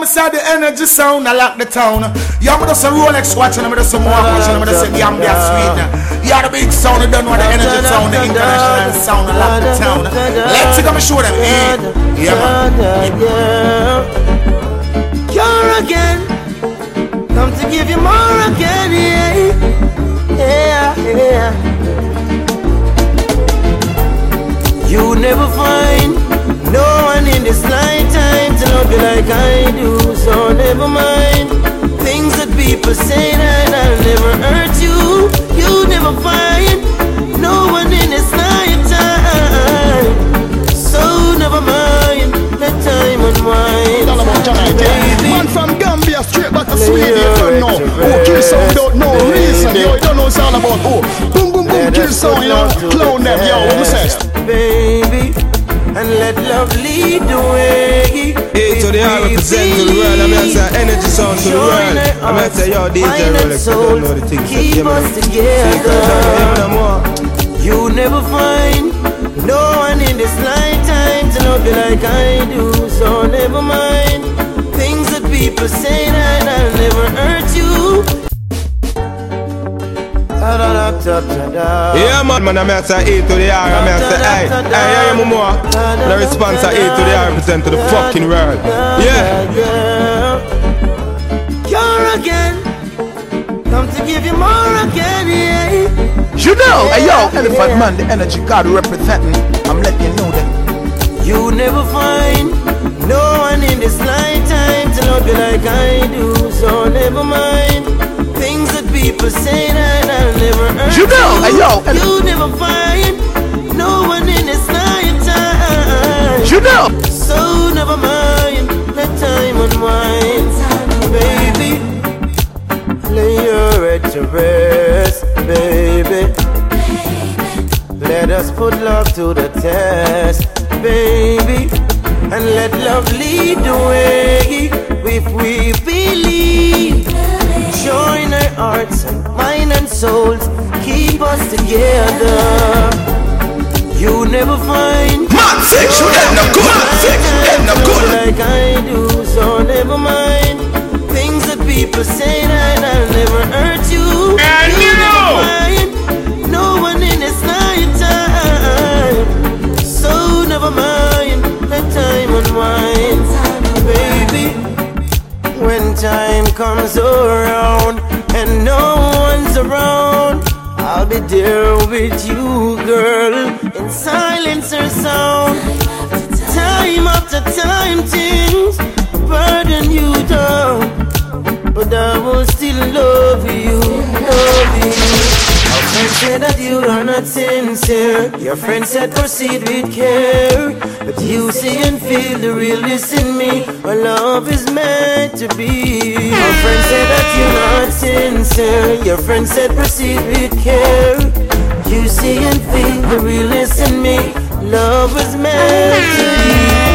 me say the energy sound, I lock the town. Yeah, me just a Rolex watching, me just some more watching, me just say Gambia sweet. Yeah, the big sound, you don't know the energy sound, the international sound, I lock the town. Let's go, me show them. Eh? Yeah, man. You're again, come to give you more again, yeah, yeah, yeah. You never find no one in this lifetime to love you like I do, never mind things that people say that I'll never hurt you. You never find no one in this lifetime, so never mind. Let time unwind, baby. Man from Gambia straight back to Sweden, you don't know. Who kill without no reason, yo. You don't know it's all about who. Boom, boom, boom, kill sound, you know. Clown them, yo. What me say? baby, and let love lead the way. Hey, to the represent to the world. I'm here to say energy sound to the world. I'm to say, yo, DJ Rolex, I don't know the things. Keep Yeah, us together. You never find no one in this lifetime to love you like I do. Yeah, man, man, I'm here to say A to the R. I'm here to say, hey, hey, yeah, yeah, more. The response of A to the R represent to the fucking world. Yeah. You're again. Come to give you more again, yeah. You know, hey yo, Elephant Man, the energy god representing. I'm letting you know that. You never find no one in this lifetime to love you like I do. So never mind things that people say that I'll never You know, hey, yo, and- you never find no one in this lifetime. You know. So never mind, let time unwind, baby. Lay your head to rest, baby. Let us put love to the test, baby. And let love lead the way. If we believe, join our hearts and mind and souls, keep us together. You never find Man, fix you, them no good. Fix them no good. like I do, so never mind things that people say that I'll never hurt you. And you you never find no one in this lifetime, so never mind. Let time unwind, baby. When time comes around and no one's around. I'll be there with you, girl, in silence or sound. Time after time, things burden you said you are not sincere. Your friend said proceed with care, but you see and feel the realness in me. Our love is meant to be. Your friend said that you're not sincere. Your friend said proceed with care. You see and feel the realness in me. Love is meant to be.